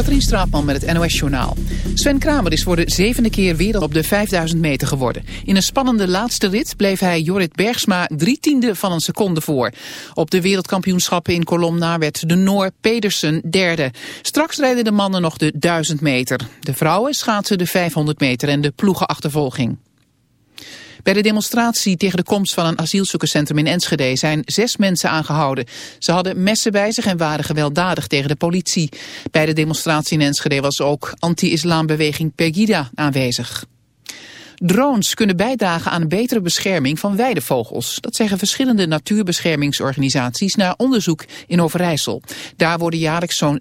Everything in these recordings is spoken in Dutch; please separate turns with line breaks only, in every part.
Katrien Straatman met het NOS-journaal. Sven Kramer is voor de zevende keer wereld op de 5000 meter geworden. In een spannende laatste rit bleef hij Jorrit Bergsma drie tiende van een seconde voor. Op de wereldkampioenschappen in Colomna werd de Noor Pedersen derde. Straks rijden de mannen nog de 1000 meter. De vrouwen schaatsen de 500 meter en de ploegenachtervolging. Bij de demonstratie tegen de komst van een asielzoekerscentrum in Enschede zijn zes mensen aangehouden. Ze hadden messen bij zich en waren gewelddadig tegen de politie. Bij de demonstratie in Enschede was ook anti-islambeweging Pegida aanwezig. Drones kunnen bijdragen aan een betere bescherming van weidevogels. Dat zeggen verschillende natuurbeschermingsorganisaties na onderzoek in Overijssel. Daar worden jaarlijks zo'n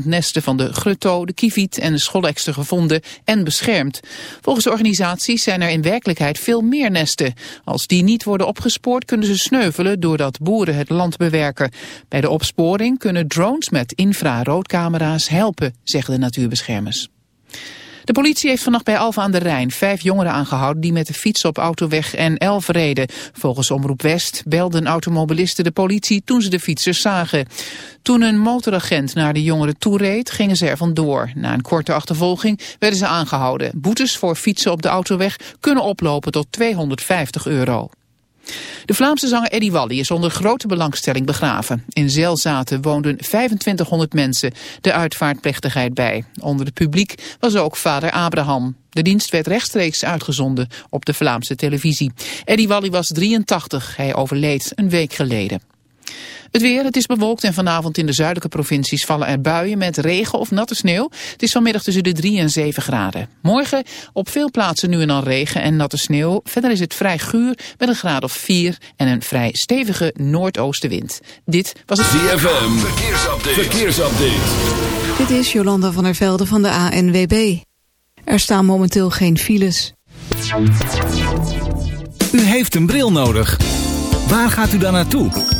70.000 nesten van de grutto, de kieviet en de scholekster gevonden en beschermd. Volgens organisaties zijn er in werkelijkheid veel meer nesten. Als die niet worden opgespoord kunnen ze sneuvelen doordat boeren het land bewerken. Bij de opsporing kunnen drones met infraroodcamera's helpen, zeggen de natuurbeschermers. De politie heeft vannacht bij Alfa aan de Rijn vijf jongeren aangehouden die met de fiets op autoweg N11 reden. Volgens Omroep West belden automobilisten de politie toen ze de fietsers zagen. Toen een motoragent naar de jongeren toereed, gingen ze er vandoor. Na een korte achtervolging werden ze aangehouden. Boetes voor fietsen op de autoweg kunnen oplopen tot 250 euro. De Vlaamse zanger Eddie Walli is onder grote belangstelling begraven. In Zelzaten woonden 2500 mensen de uitvaartplechtigheid bij. Onder het publiek was ook vader Abraham. De dienst werd rechtstreeks uitgezonden op de Vlaamse televisie. Eddie Walli was 83, hij overleed een week geleden. Het weer, het is bewolkt en vanavond in de zuidelijke provincies vallen er buien met regen of natte sneeuw. Het is vanmiddag tussen de 3 en 7 graden. Morgen op veel plaatsen nu en dan regen en natte sneeuw. Verder is het vrij guur met een graad of 4 en een vrij stevige noordoostenwind. Dit was het
ZFM, verkeersupdate. verkeersupdate.
Dit is Jolanda van der Velde van de ANWB. Er staan momenteel geen files.
U heeft een bril nodig. Waar gaat u dan naartoe?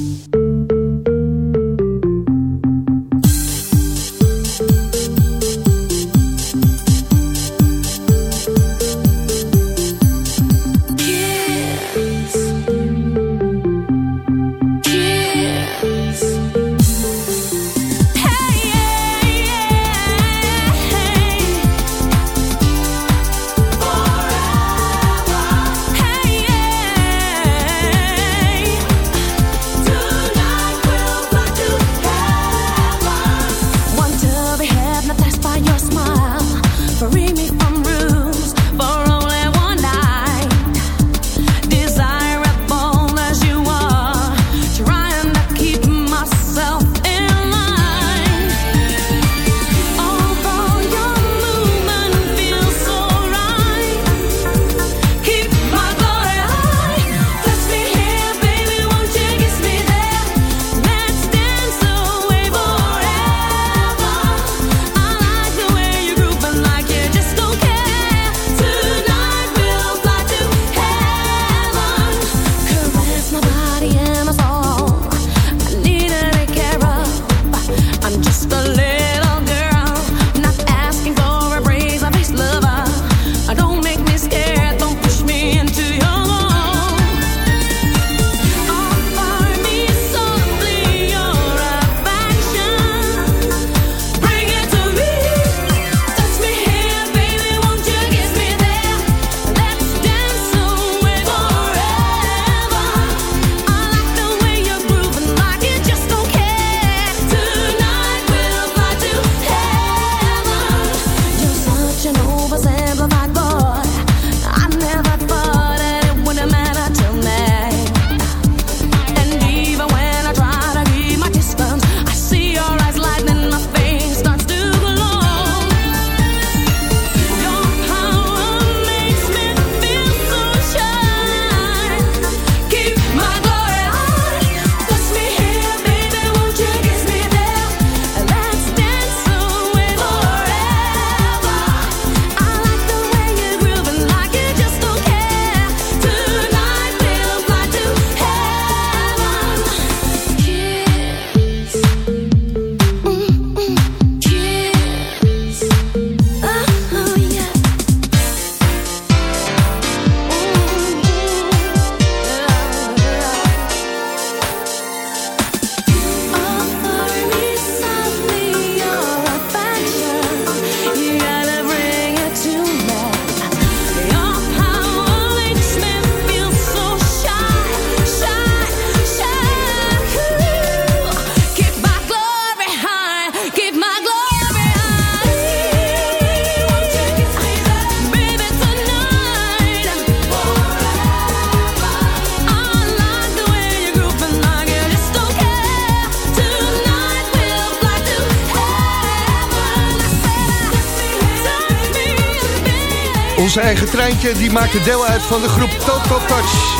Onze eigen treintje die maakte deel uit van de groep Total Touch.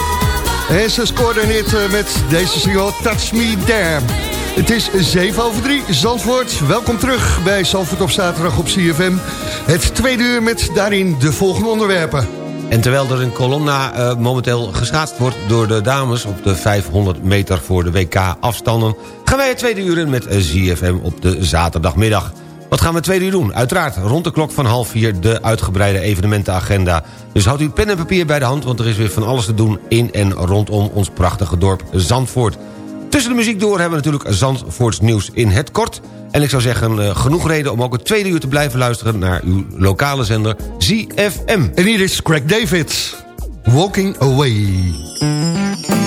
En ze het eh, met deze single Touch Me There. Het is 7 over 3, Zandvoort. Welkom terug bij Zandvoort op zaterdag op CFM. Het tweede uur met daarin de volgende onderwerpen.
En terwijl er in Colonna uh, momenteel geschaatst wordt door de dames... op de 500 meter voor de WK-afstanden... gaan wij het tweede uur in met ZFM op de zaterdagmiddag. Wat gaan we tweede uur doen? Uiteraard rond de klok van half vier de uitgebreide evenementenagenda. Dus houdt u pen en papier bij de hand... want er is weer van alles te doen in en rondom ons prachtige dorp Zandvoort. Tussen de muziek door hebben we natuurlijk Zandvoorts nieuws in het kort... En ik zou zeggen, uh, genoeg reden om ook het tweede uur te blijven luisteren... naar uw lokale zender ZFM.
En hier is Craig David, Walking Away.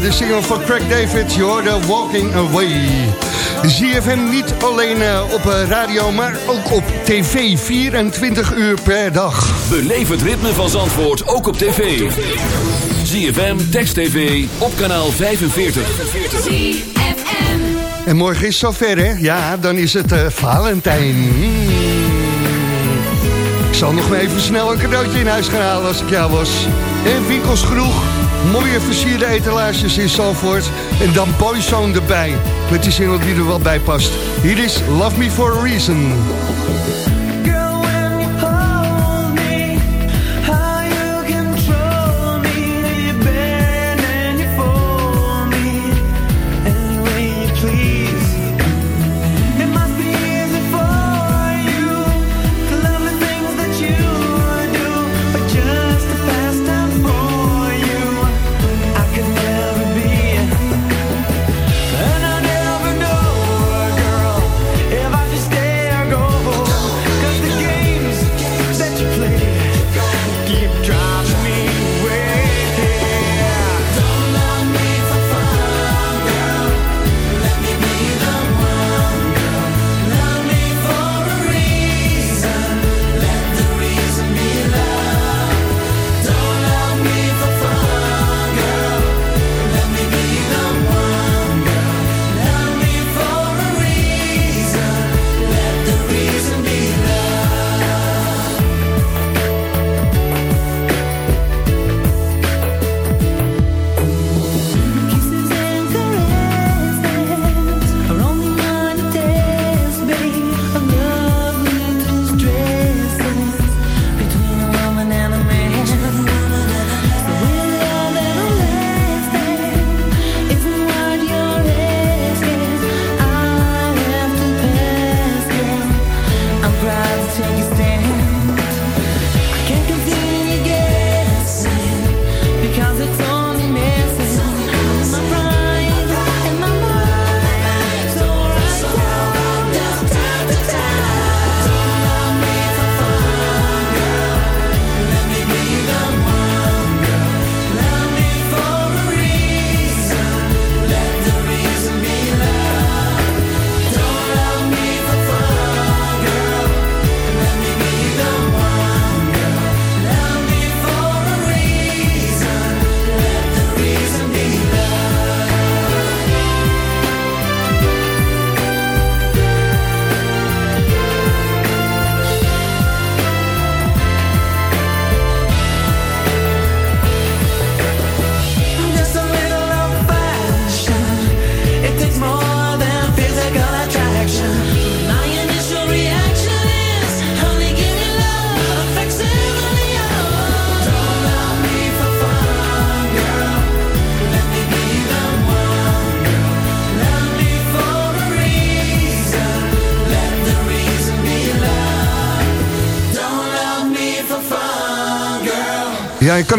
De single van Craig David, je Walking Away. ZFM niet alleen eh, op eh, radio, maar ook op tv, 24 uur per dag.
Beleef het ritme van Zandvoort, ook op tv. ZFM, Text TV, op kanaal 45.
En morgen is het zover, hè? Ja, dan is het uh, Valentijn. Ik zal nog even snel een cadeautje in huis gaan halen als ik jou was. En winkels genoeg Mooie versierde etalages in Salford. En dan Boyzone erbij. Met die single die er wel bij past. Hier is Love Me For A Reason.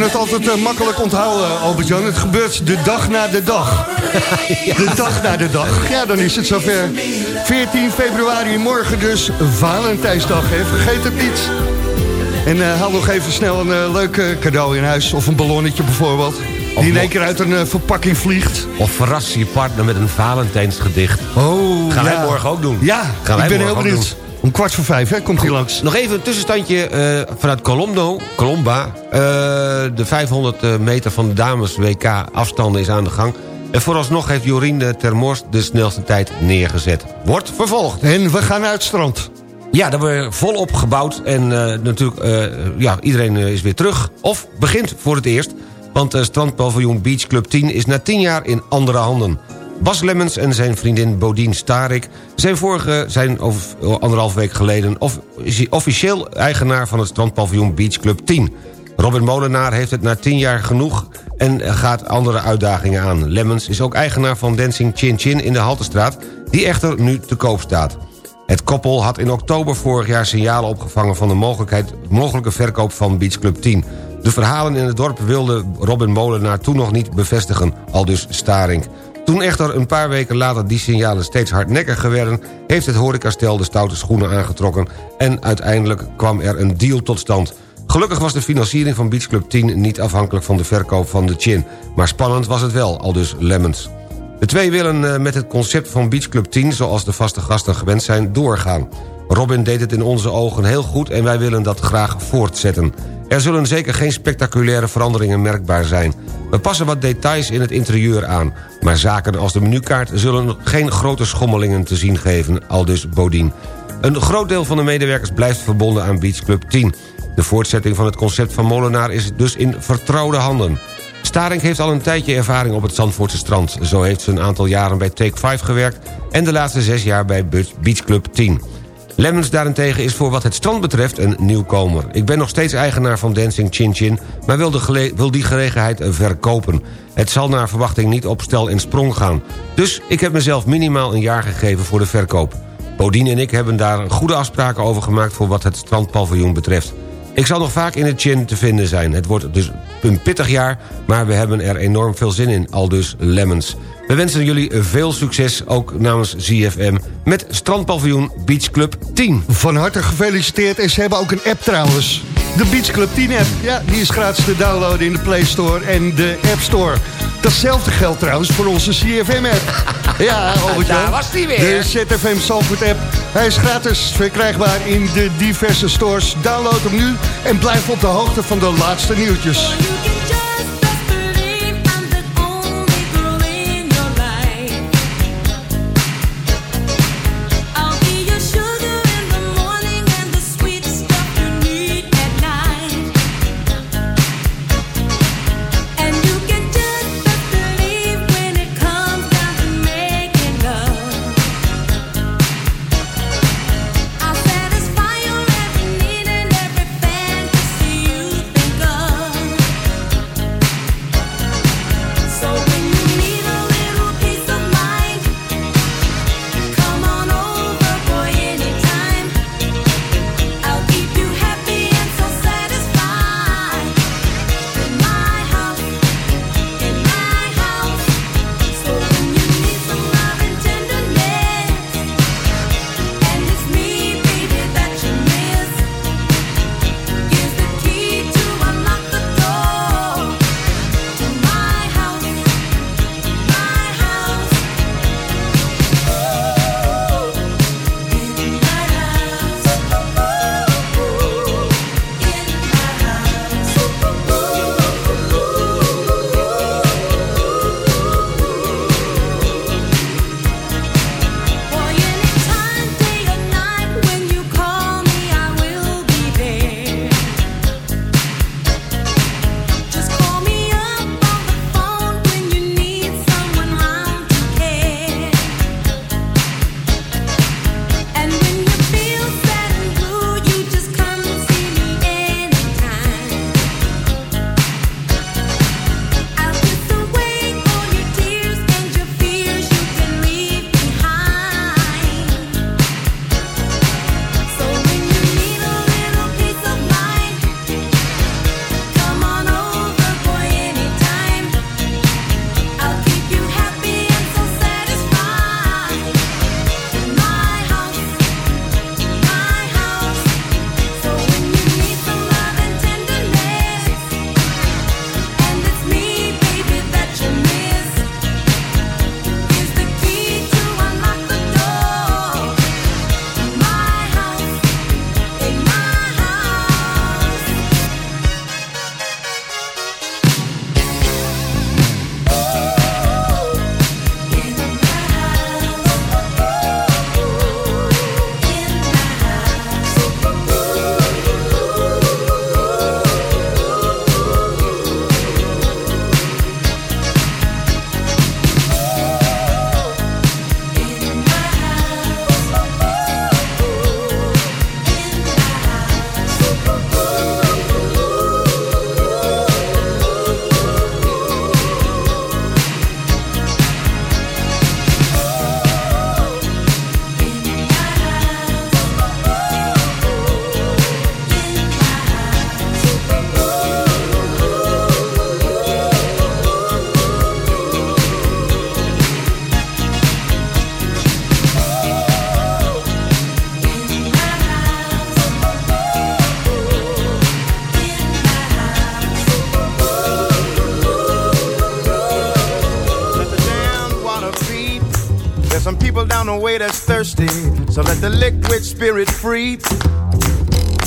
Kan het altijd uh, makkelijk onthouden, Albert-Jan. Het gebeurt de dag na de dag. De dag na de dag. Ja, dan is het zover. 14 februari, morgen dus Valentijnsdag. Hè? Vergeet het niet. En uh, haal nog even snel een uh, leuk cadeau in huis. Of een ballonnetje bijvoorbeeld. Die in één keer uit een verpakking vliegt.
Of verras je partner met een Valentijnsgedicht.
Oh,
Gaan
ja.
wij morgen ook doen.
Ja,
Gaan
ik ben heel benieuwd. Om kwart voor vijf, hè, komt hij langs.
Nog even een tussenstandje uh, vanuit Colombo, Colomba. Uh, de 500 meter van de dames WK afstanden is aan de gang. En vooralsnog heeft Jorien de Termors de snelste tijd neergezet. Wordt vervolgd.
En we gaan naar het strand.
Ja, daar wordt volop gebouwd. En uh, natuurlijk, ja, iedereen is weer terug. Of begint voor het eerst. Want strandpaviljoen Beach Club 10 is na 10 jaar in andere handen. Bas Lemmens en zijn vriendin Bodien Starik... zijn, vorige, zijn over anderhalf week geleden of, officieel eigenaar van het strandpaviljoen Beach Club 10. Robin Molenaar heeft het na tien jaar genoeg en gaat andere uitdagingen aan. Lemmens is ook eigenaar van Dancing Chin Chin in de Haltestraat... die echter nu te koop staat. Het koppel had in oktober vorig jaar signalen opgevangen... van de mogelijkheid, mogelijke verkoop van Beach Club 10. De verhalen in het dorp wilde Robin Molenaar toen nog niet bevestigen, al dus Staring. Toen echter een paar weken later die signalen steeds hardnekkiger werden... heeft het horecastel de stoute schoenen aangetrokken... en uiteindelijk kwam er een deal tot stand. Gelukkig was de financiering van Beach Club 10 niet afhankelijk van de verkoop van de Chin. Maar spannend was het wel, al dus Lemmens. De twee willen met het concept van Beach Club 10... zoals de vaste gasten gewend zijn, doorgaan. Robin deed het in onze ogen heel goed en wij willen dat graag voortzetten. Er zullen zeker geen spectaculaire veranderingen merkbaar zijn. We passen wat details in het interieur aan. Maar zaken als de menukaart zullen geen grote schommelingen te zien geven, aldus Bodien. Een groot deel van de medewerkers blijft verbonden aan Beach Club 10. De voortzetting van het concept van Molenaar is dus in vertrouwde handen. Staring heeft al een tijdje ervaring op het Zandvoortse strand. Zo heeft ze een aantal jaren bij Take 5 gewerkt... en de laatste zes jaar bij Beach Club 10. Lemmens daarentegen is voor wat het strand betreft een nieuwkomer. Ik ben nog steeds eigenaar van Dancing Chin Chin... maar wil, de wil die gelegenheid verkopen. Het zal naar verwachting niet op stel en sprong gaan. Dus ik heb mezelf minimaal een jaar gegeven voor de verkoop. Bodien en ik hebben daar goede afspraken over gemaakt... voor wat het strandpaviljoen betreft. Ik zal nog vaak in het Chin te vinden zijn. Het wordt dus een pittig jaar, maar we hebben er enorm veel zin in. Al dus Lemmens. We wensen jullie veel succes, ook namens ZFM... met Strandpaviljoen Beach Club 10.
Van harte gefeliciteerd en ze hebben ook een app trouwens. De Beach Club 10 app, ja, die is gratis te downloaden in de Play Store en de App Store. Datzelfde geldt trouwens voor onze CFM app. Ja, Albert
Daar was die weer.
De ZFM Zandvoort app. Hij is gratis verkrijgbaar in de diverse stores. Download hem nu en blijf op de hoogte van de laatste nieuwtjes.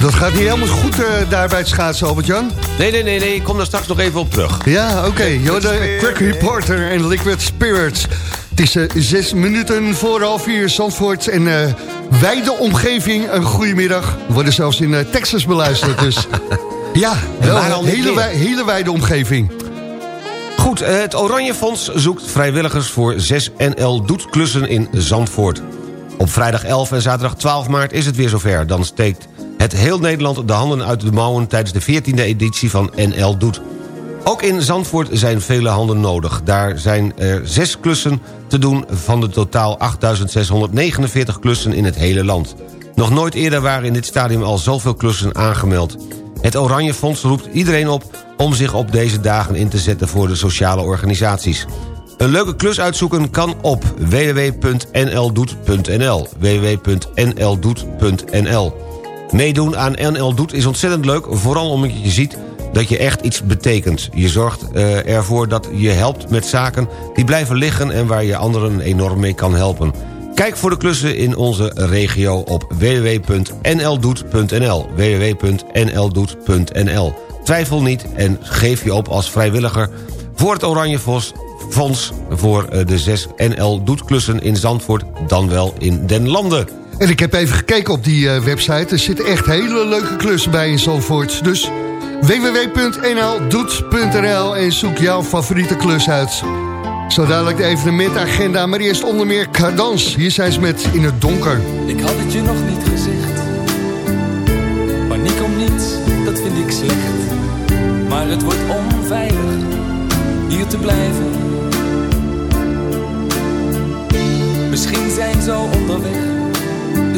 Dat gaat niet helemaal goed uh, daar bij het schaatsen, Albert-Jan.
Nee, nee, nee, nee, ik kom daar straks nog even op terug.
Ja, oké. Okay. de Crack Reporter en Liquid Spirits. Het is uh, zes minuten voor half vier, Zandvoort en uh, wijde omgeving. Een goedemiddag. We worden zelfs in Texas beluisterd, dus... ja, wel een hele, hele wijde omgeving.
Goed, het Oranje Fonds zoekt vrijwilligers voor 6 NL Doetklussen in Zandvoort. Op vrijdag 11 en zaterdag 12 maart is het weer zover. Dan steekt het heel Nederland de handen uit de mouwen... tijdens de 14e editie van NL Doet. Ook in Zandvoort zijn vele handen nodig. Daar zijn er zes klussen te doen van de totaal 8.649 klussen in het hele land. Nog nooit eerder waren in dit stadium al zoveel klussen aangemeld. Het Oranje Fonds roept iedereen op om zich op deze dagen in te zetten voor de sociale organisaties. Een leuke klus uitzoeken kan op www.nldoet.nl www.nldoet.nl Meedoen aan NL Doet is ontzettend leuk, vooral omdat je ziet dat je echt iets betekent. Je zorgt uh, ervoor dat je helpt met zaken die blijven liggen... en waar je anderen enorm mee kan helpen. Kijk voor de klussen in onze regio op www.nldoet.nl www.nldoet.nl Twijfel niet en geef je op als vrijwilliger voor het Oranje Fonds voor eh, de 6 NL Doetklussen in Zandvoort, dan wel in Den Landen.
En ik heb even gekeken op die uh, website. Er zitten echt hele leuke klussen bij in Zandvoort. Dus www.nldoet.nl en zoek jouw favoriete klus uit. Zo dadelijk de evenementagenda, maar eerst onder meer Cardans. Hier zijn ze met In het Donker.
Ik had het je nog niet gezegd. Paniek om niets, dat vind ik slecht. Maar het wordt onveilig hier te blijven. Misschien zijn ze al onderweg,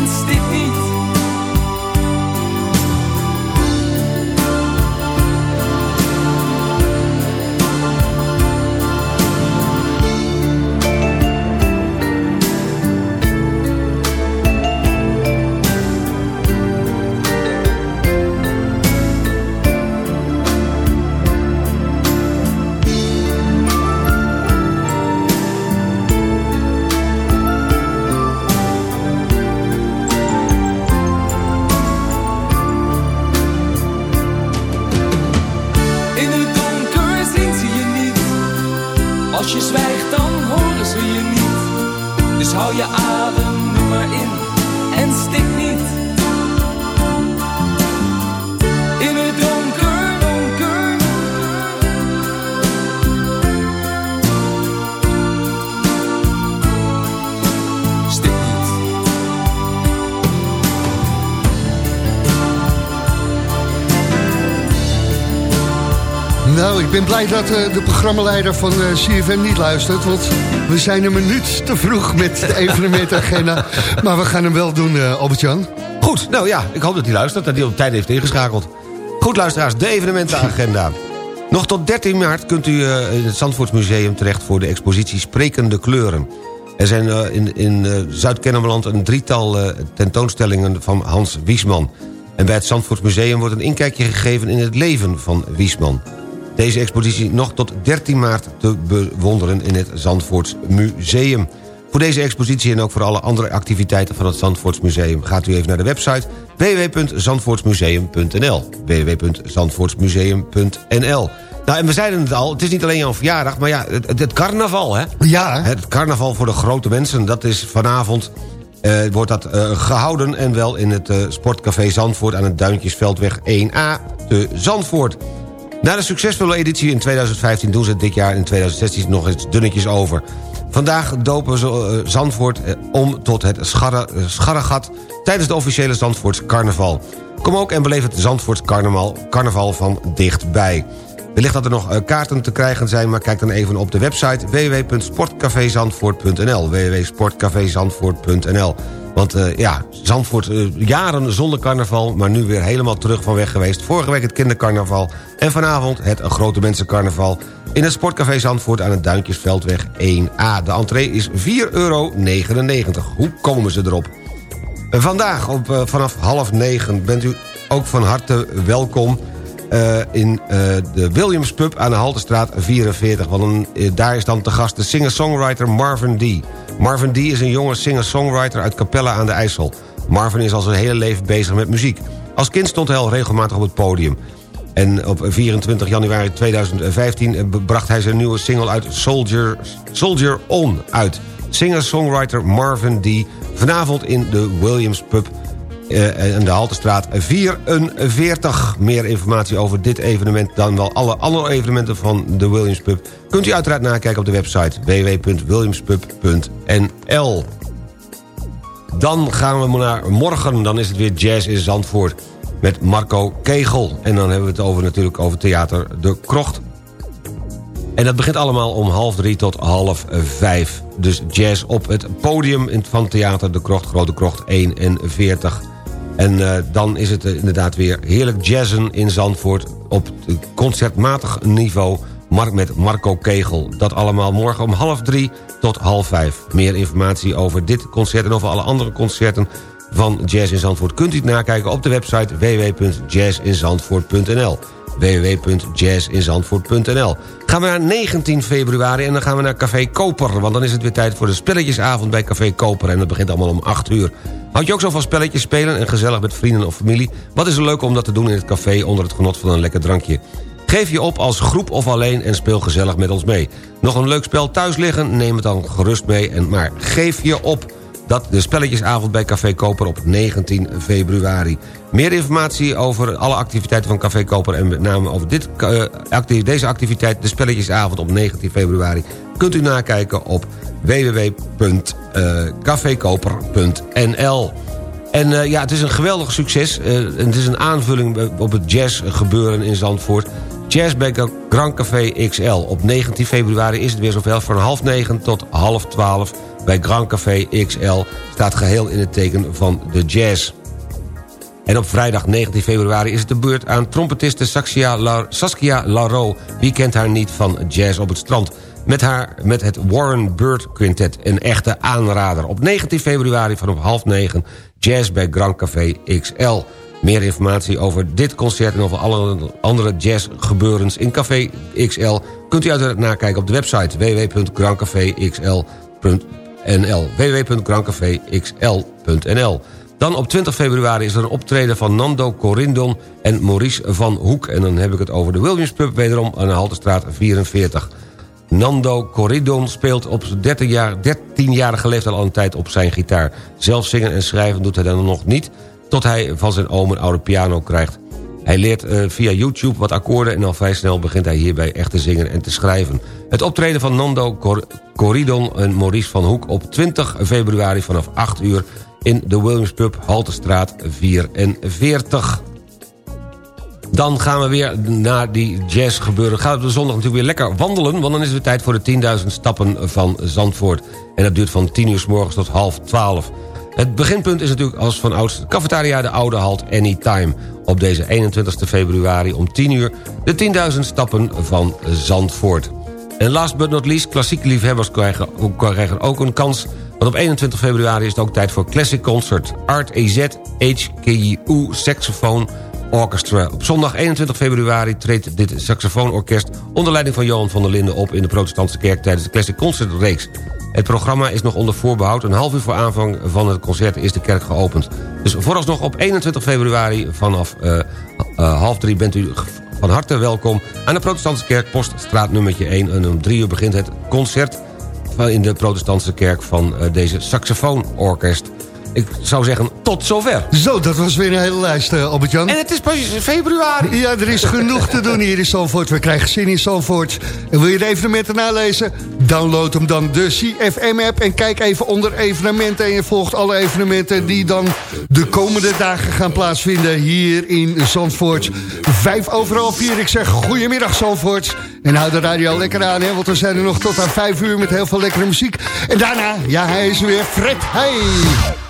en stik niet.
Blij dat eh, de programmaleider van eh, CFM niet luistert. Want we zijn een minuut te vroeg met de evenementagenda. maar we gaan hem wel doen, eh, Albert-Jan.
Goed, nou ja, ik hoop dat hij luistert, dat hij op tijd heeft ingeschakeld. Goed, luisteraars, de evenementenagenda. Nog tot 13 maart kunt u in het Zandvoortsmuseum terecht... voor de expositie Sprekende Kleuren. Er zijn in, in Zuid-Kennemerland een drietal tentoonstellingen van Hans Wiesman. En bij het Zandvoortsmuseum wordt een inkijkje gegeven... in het leven van Wiesman. Deze expositie nog tot 13 maart te bewonderen in het Zandvoorts Museum. Voor deze expositie en ook voor alle andere activiteiten van het Zandvoortsmuseum... gaat u even naar de website www.zandvoortsmuseum.nl www.zandvoortsmuseum.nl Nou, en we zeiden het al, het is niet alleen jouw verjaardag... maar ja, het, het carnaval, hè?
Ja.
Het carnaval voor de grote mensen, dat is vanavond... eh, wordt dat eh, gehouden en wel in het eh, Sportcafé Zandvoort... aan het Duintjesveldweg 1A te Zandvoort. Na de succesvolle editie in 2015 doen ze dit jaar in 2016 nog eens dunnetjes over. Vandaag dopen ze eh, Zandvoort eh, om tot het eh, scharregat... tijdens de officiële Zandvoorts carnaval. Kom ook en beleef het Zandvoorts carnaval, carnaval van dichtbij. Wellicht dat er nog eh, kaarten te krijgen zijn... maar kijk dan even op de website www.sportcafezandvoort.nl www.sportcafezandvoort.nl Want eh, ja, Zandvoort eh, jaren zonder carnaval... maar nu weer helemaal terug van weg geweest. Vorige week het kindercarnaval en vanavond het grote mensencarnaval... in het Sportcafé Zandvoort aan het Duintjesveldweg 1A. De entree is 4,99 euro. Hoe komen ze erop? Vandaag op, vanaf half negen bent u ook van harte welkom... eh, in eh, de Williams Pub aan de Haltestraat 44. Want eh, daar is dan te gast de singer-songwriter Marvin D. Marvin D is een jonge singer-songwriter uit Capelle aan de IJssel. Marvin is al zijn hele leven bezig met muziek. Als kind stond hij al regelmatig op het podium. En op 24 januari 2015 eh, bracht hij zijn nieuwe single uit Soldier, Soldier On uit. Singer-songwriter Marvin D. Vanavond in de Williams Pub eh, in de Haltestraat 44. Meer informatie over dit evenement dan wel alle andere evenementen van de Williams Pub... kunt u uiteraard nakijken op de website www.williamspub.nl. Dan gaan we naar morgen, dan is het weer jazz in Zandvoort. met Marco Kegel. En dan hebben we het over, natuurlijk over Theater De Krocht. En dat begint allemaal om half drie tot half vijf. Dus jazz op het podium van Theater De Krocht, Grote Krocht 41. En uh, dan is het uh, inderdaad weer heerlijk jazzen in Zandvoort... op concertmatig niveau met Marco Kegel. Dat allemaal morgen om half drie tot half vijf. Meer informatie over dit concert en over alle andere concerten van Jazz in Zandvoort... kunt u nakijken op de website www.jazzinzandvoort.nl www.jazzinzandvoort.nl Gaan we naar 19 februari en dan gaan we naar Café Koper... want dan is het weer tijd voor de spelletjesavond bij Café Koper... en dat begint allemaal om 8 uur. Houd je ook zo van spelletjes spelen en gezellig met vrienden of familie? Wat is er leuk om dat te doen in het café onder het genot van een lekker drankje? Geef je op als groep of alleen en speel gezellig met ons mee. Nog een leuk spel thuis liggen? Neem het dan gerust mee, en maar geef je op... Dat de spelletjesavond bij Café Koper op 19 februari. Meer informatie over alle activiteiten van Café Koper... en met name over dit, uh, deze activiteit, de spelletjesavond op 19 februari... kunt u nakijken op www.cafekoper.nl. En uh, ja, het is een geweldig succes. Het is een aanvulling op het jazzgebeuren in Zandvoort. Jazz bij Grand Café XL. Op 19 februari is het weer zoveel. Van half negen tot half twaalf bij Grand Café XL... staat geheel in het teken van de jazz. En op vrijdag 19 februari is het de beurt aan trompetiste Saskia Laro. Wie kent haar niet van Jazz op het strand? Met, haar, met het Warren Bird Quintet, een echte aanrader. Op 19 februari vanaf half negen Jazz bij Grand Café XL. Meer informatie over dit concert en over alle andere jazzgebeurens in Café XL... kunt u uiteraard nakijken op de website www.grandcaféxl.nl www.grandcaféxl.nl Dan op 20 februari is er een optreden van Nando Corindon en Maurice van Hoek. En dan heb ik het over de Williams Pub wederom aan de Haltestraat 44. Nando Corridon speelt op 13 jaar, 13-jarige leeftijd al een tijd op zijn gitaar. Zelf zingen en schrijven doet hij dan nog niet... tot hij van zijn oom een oude piano krijgt. Hij leert uh, via YouTube wat akkoorden en al vrij snel begint hij hierbij echt te zingen en te schrijven. Het optreden van Nando Cor Corridon en Maurice van Hoek op 20 februari vanaf 8 uur... in de Williams Pub, Haltestraat 44. Dan gaan we weer naar die jazz gebeuren. Gaan we de zondag natuurlijk weer lekker wandelen... want dan is het weer tijd voor de 10.000 stappen van Zandvoort. En dat duurt van 10 uur s morgens tot half 12. Het beginpunt is natuurlijk als van ouds cafetaria de Oude Halt Anytime. Op deze 21 februari om 10 uur de 10.000 stappen van Zandvoort. En last but not least, klassieke liefhebbers krijgen, krijgen ook een kans... want op 21 februari is het ook tijd voor Classic Concert. Art EZ, HKU, saxofoon Orchestra. Op zondag 21 februari treedt dit saxofoonorkest... onder leiding van Johan van der Linden op in de protestantse kerk... tijdens de Classic Concert reeks. Het programma is nog onder voorbehoud. Een half uur voor aanvang van het concert is de kerk geopend. Dus vooralsnog op 21 februari vanaf uh, uh, half drie bent u van harte welkom... aan de protestantse kerk, poststraat nummertje 1. En om drie uur begint het concert in de protestantse kerk van uh, deze saxofoonorkest ik zou zeggen, tot zover.
Zo, dat was weer een hele lijst, uh, Albert-Jan.
En het is pas februari.
Ja, er is genoeg te doen hier in Zandvoort. We krijgen zin in Zandvoort. En wil je de evenementen nalezen? Download hem dan, de CFM-app. En kijk even onder evenementen. En je volgt alle evenementen die dan de komende dagen gaan plaatsvinden hier in Zandvoort. Vijf overal vier. Ik zeg goedemiddag Zandvoort. En hou de radio lekker aan, hè, want we zijn er nog tot aan vijf uur met heel veel lekkere muziek. En daarna, ja, hij is weer Fred Hey.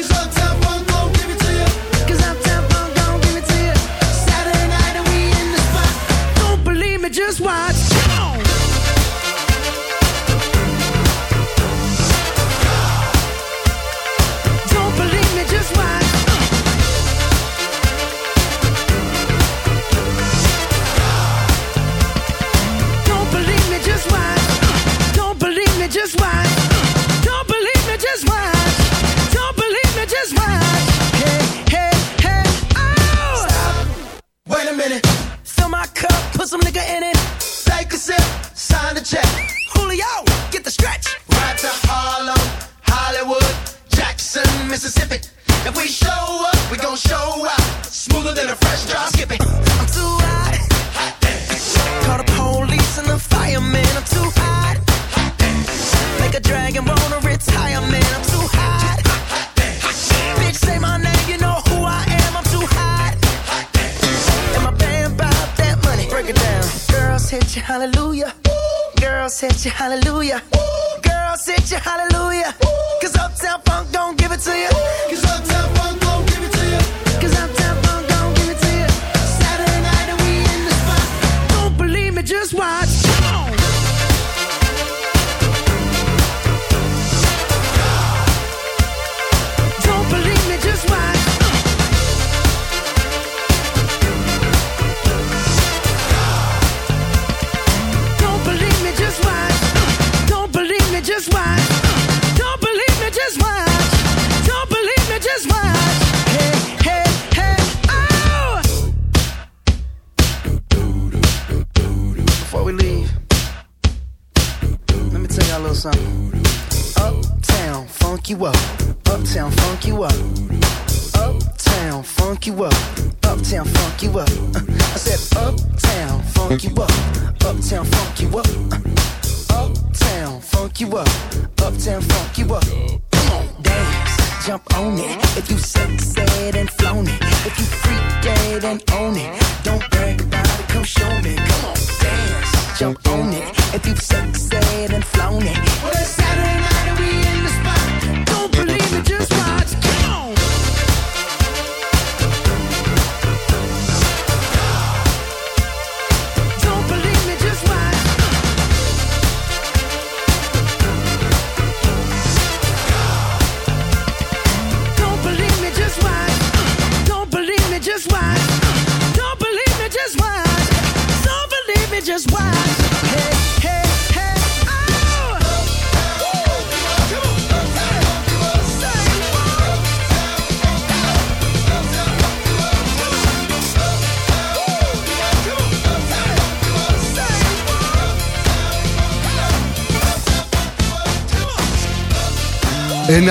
minute. Fill my cup, put some nigga in it. Take a sip, sign the check. Julio, get the stretch. Right to Harlem, Hollywood, Jackson, Mississippi. If we show up, we gon' show out. Smoother than a fresh drop. Skip it. I'm too hot. Hot damn. Call the police and the fireman. I'm too hot. Hot damn. Make a dragon roll a retirement. set you hallelujah. Ooh. Girl said. you hallelujah. Ooh. Girl said. you hallelujah. Ooh. Cause Uptown Funk don't give it to you. Cause Uptown Funk don't give it to you. Cause Uptown Funk don't give it to you. Saturday night and we in the spot. Don't believe me, just watch.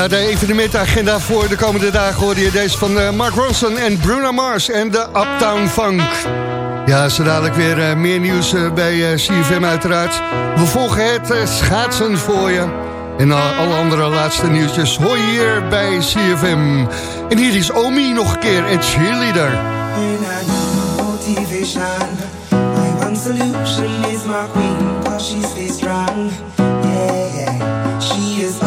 Nou de evenementagenda voor de komende dagen hoor je deze van eh, Mark Ronson en Bruno Mars en de Uptown Funk. Ja, zo dadelijk weer eh, meer nieuws eh, bij CFM uiteraard. We volgen het schaatsen voor je. En alle andere laatste nieuwtjes hoor je hier bij CFM. En hier is Omi nog een keer, en cheerleader.
solution is my queen, cause she stays strong. Yeah, yeah, she is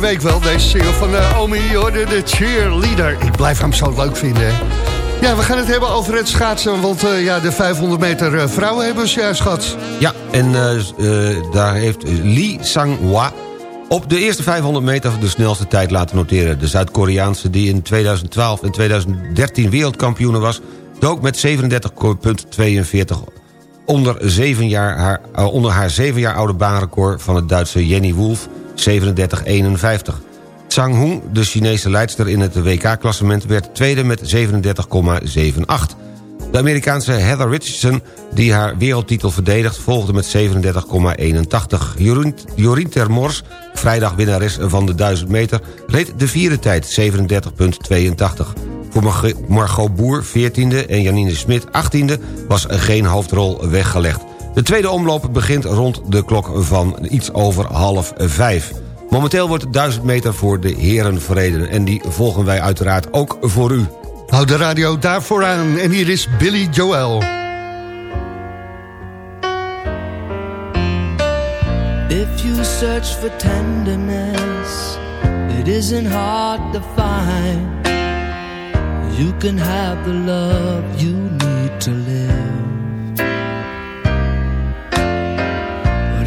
week wel deze single van uh, Omi Jorde, de cheerleader. Ik blijf hem zo leuk vinden. Ja, we gaan het hebben over het schaatsen, want uh, ja, de 500 meter uh, vrouwen hebben ze juist gehad.
Ja, en daar heeft Lee Sang-hwa op de eerste 500 meter de snelste tijd laten noteren. De Zuid-Koreaanse die in 2012 en 2013 wereldkampioene was... dook met 37,42 onder, 7 jaar haar, onder haar 7 jaar oude baanrecord... van het Duitse Jenny Wolf, 37,51. Zhang Hong, de Chinese leidster in het WK-klassement... werd tweede met 37,78. De Amerikaanse Heather Richardson, die haar wereldtitel verdedigt... volgde met 37,81. Jorien, Termors, vrijdag winnares van de 1000 meter... reed de vierde tijd, 37,82. Voor Margot Boer, 14e, en Janine Smit, 18e... was geen hoofdrol weggelegd. De tweede omloop begint rond de klok van iets over half vijf. Momenteel wordt 1000 meter voor de heren verreden... en die volgen wij uiteraard ook voor u.
Houd de radio daarvoor aan en hier is Billy Joel.
If you search for tenderness, it isn't hard to find. You can have the love you need to live.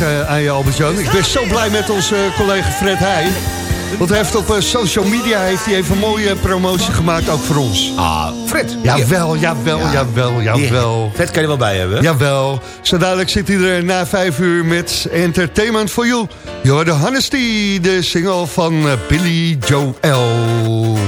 Uh, aan je, Albert-Jan. Ik ben zo blij met onze uh, collega Fred Heij. Want hij heeft op uh, social media heeft hij even een mooie promotie gemaakt, ook voor ons.
Ah, Fred.
Jawel, jawel, ja. jawel, jawel.
Fred kan je wel bij hebben.
Jawel. Zo dadelijk zit hij er na vijf uur met Entertainment for You. Je hoorde Honesty, de single van Billy Joel.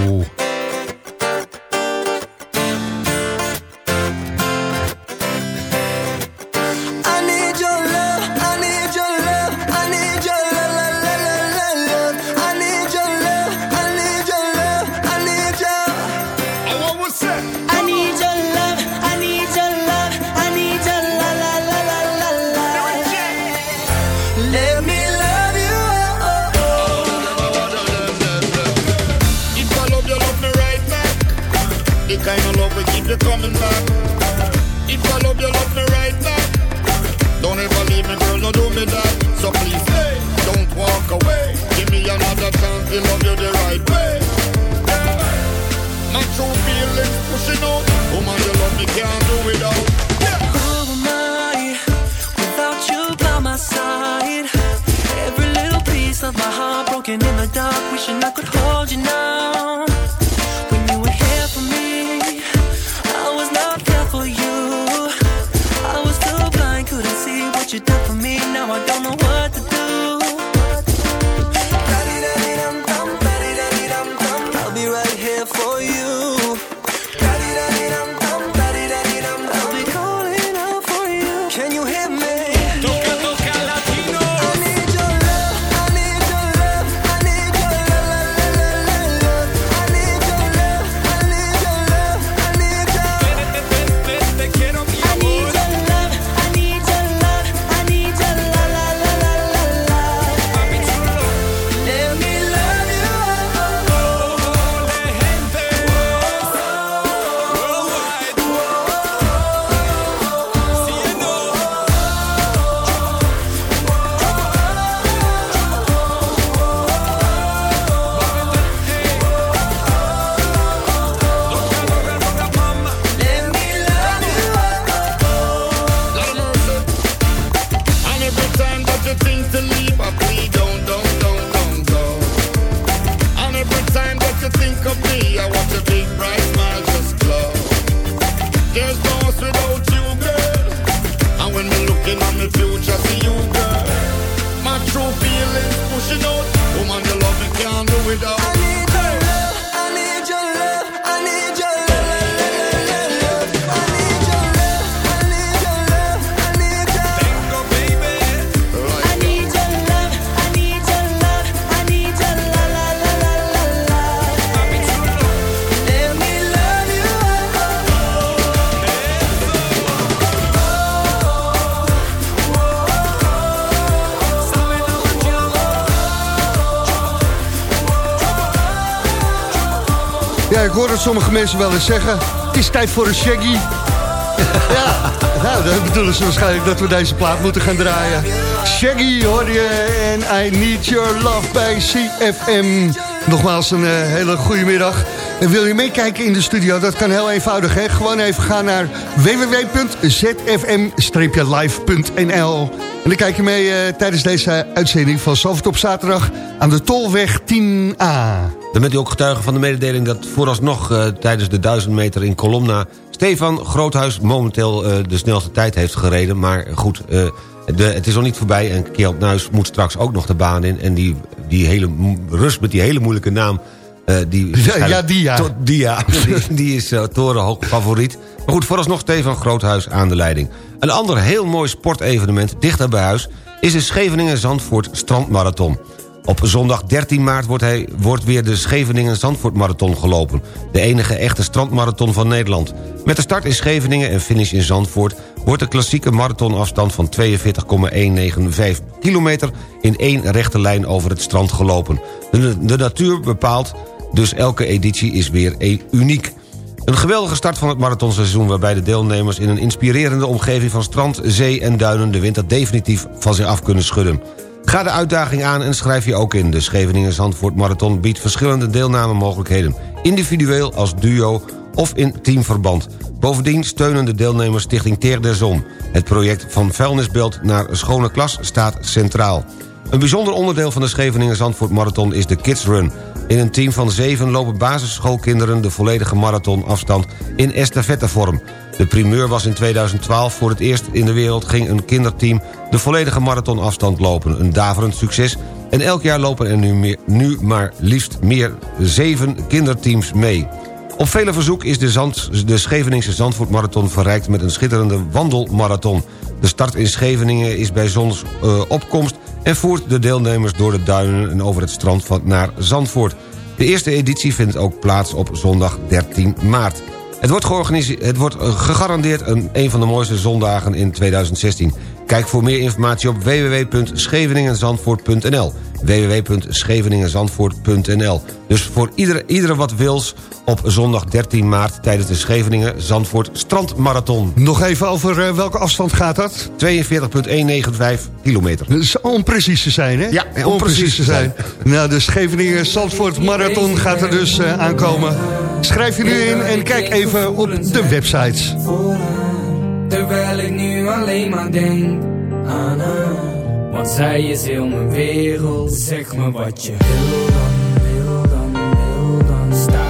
Sommige mensen wel eens zeggen. Het is tijd voor een shaggy. ja, nou, dan bedoelen ze waarschijnlijk dat we deze plaat moeten gaan draaien. Shaggy hoor je en I Need Your Love bij CFM. Nogmaals een eh, hele goede middag. En wil je meekijken in de studio? Dat kan heel eenvoudig, hè? Gewoon even gaan naar www.zfm-live.nl En dan kijk je mee eh, tijdens deze uitzending van Zalvert op zaterdag... aan de Tolweg 10A.
Dan bent u ook getuige van de mededeling dat vooralsnog uh, tijdens de 1000 meter in Colomna... Stefan Groothuis momenteel uh, de snelste tijd heeft gereden. Maar goed, uh, de, het is nog niet voorbij en Kjeld Nuis moet straks ook nog de baan in. En die, die hele rust met die hele moeilijke naam... die
ja, ja, die ja.
To, die, ja, die, die is torenhoog favoriet. Maar goed, vooralsnog Stefan Groothuis aan de leiding. Een ander heel mooi sportevenement dichter bij huis... is de Scheveningen-Zandvoort Strandmarathon. Op zondag 13 maart wordt, hij, wordt weer de Scheveningen-Zandvoort-marathon gelopen. De enige echte strandmarathon van Nederland. Met de start in Scheveningen en finish in Zandvoort... wordt de klassieke marathonafstand van 42,195 kilometer... in één rechte lijn over het strand gelopen. De, natuur bepaalt, dus elke editie is weer e uniek. Een geweldige start van het marathonseizoen... waarbij de deelnemers in een inspirerende omgeving van strand, zee en duinen... de winter definitief van zich af kunnen schudden. Ga de uitdaging aan en schrijf je ook in. De Scheveningen Zandvoort Marathon biedt verschillende deelnamemogelijkheden. Individueel, als duo of in teamverband. Bovendien steunen de deelnemers Stichting Teer der Zon. Het project van vuilnisbelt naar schone klas staat centraal. Een bijzonder onderdeel van de Scheveningen Zandvoort Marathon is de Kids Run. In een team van zeven lopen basisschoolkinderen de volledige marathonafstand in estafettevorm. De primeur was in 2012 voor het eerst in de wereld ging een kinderteam de volledige marathonafstand lopen. Een daverend succes en elk jaar lopen er nu, meer, nu maar liefst meer zeven kinderteams mee. Op vele verzoek is de, Zand, de Scheveningse Zandvoortmarathon verrijkt met een schitterende wandelmarathon. De start in Scheveningen is bij zonsopkomst uh, en voert de deelnemers door de duinen en over het strand van, naar Zandvoort. De eerste editie vindt ook plaats op zondag 13 maart. Het wordt, het wordt eh, gegarandeerd een, een van de mooiste zondagen in 2016. Kijk voor meer informatie op www.scheveningenzandvoort.nl www.scheveningenzandvoort.nl Dus voor iedere, iedere wat wils op zondag 13 maart... tijdens de Scheveningen Zandvoort Strandmarathon.
Nog even over uh, welke afstand gaat dat?
42,195 kilometer.
Dus om precies te zijn, hè?
Ja, om,
om precies te zijn. nou, de Scheveningen Zandvoort Marathon gaat er dus uh, aankomen. Schrijf je nu in en kijk even op de websites.
Terwijl ik nu alleen maar denk aan haar. Want zij is heel mijn wereld. Zeg me wat je wil dan, wil dan, wil dan. Staren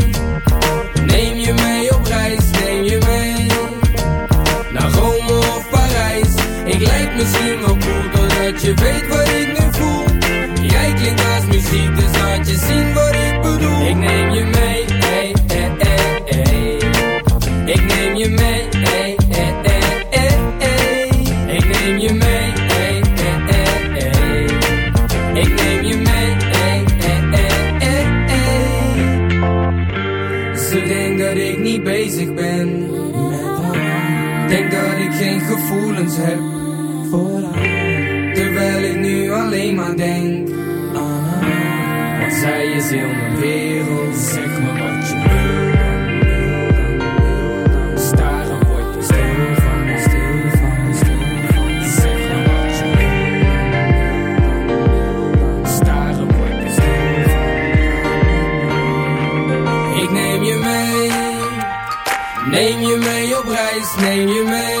Doordat je weet wat ik nu voel Jij klinkt als muziek Dus laat je zien wat ik bedoel Ik neem je mee ey, ey, ey, ey. Ik neem je mee ey, ey, ey, ey, ey. Ik neem je mee ey, ey, ey, ey. Ik neem je mee ey, ey, ey, ey, ey. Ze denkt dat ik niet bezig ben Denk dat ik geen gevoelens heb voor haar maar Want zij is heel mijn wereld. Zeg me wat je dan Staren word je stil van, stil van, stil van. Zeg me wat je wil Staren word je stil Ik neem je mee Neem je mee op reis, neem je mee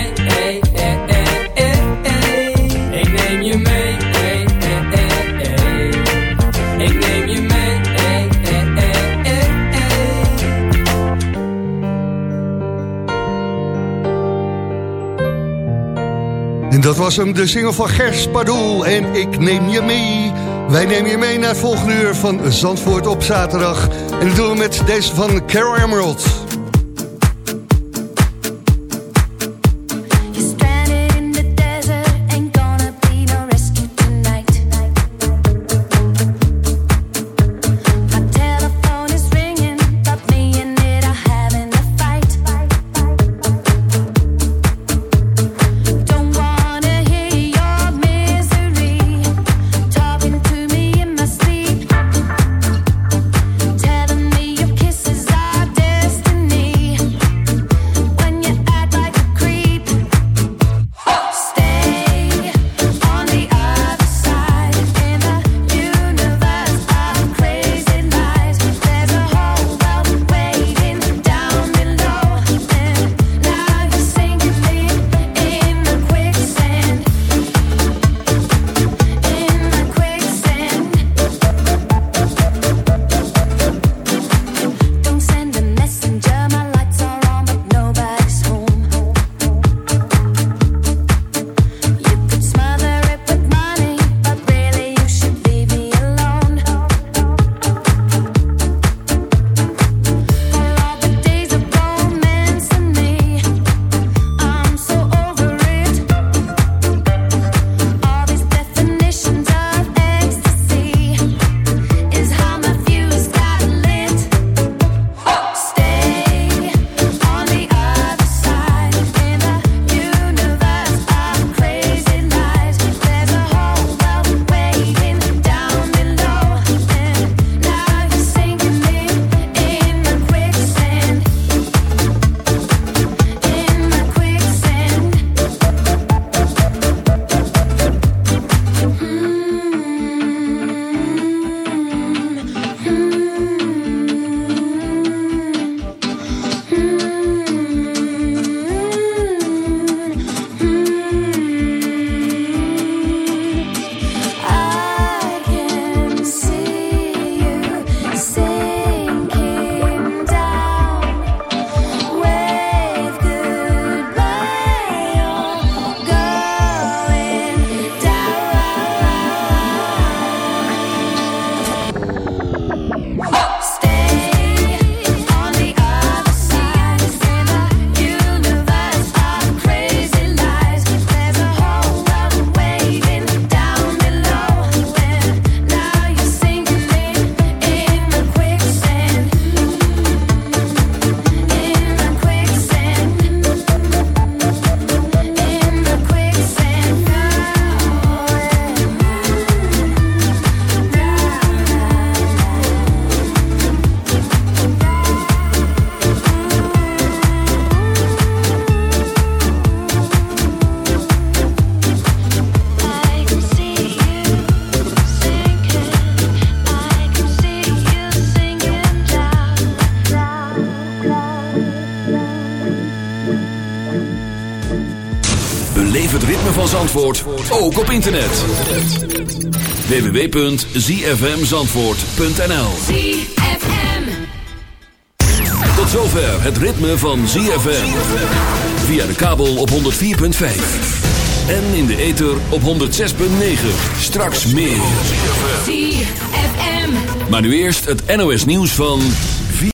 was hem, de single van Gers Pardoel en Ik Neem Je Mee. Wij nemen je mee naar het volgende uur van Zandvoort op zaterdag. En dat doen we met deze van Carol Emerald.
Zandvoort ook op internet. www.zfmzandvoort.nl
ZFM.
Tot zover het ritme van ZFM. Via de kabel op 104.5. En in de ether op 106.9. Straks meer. Maar nu eerst het NOS nieuws van...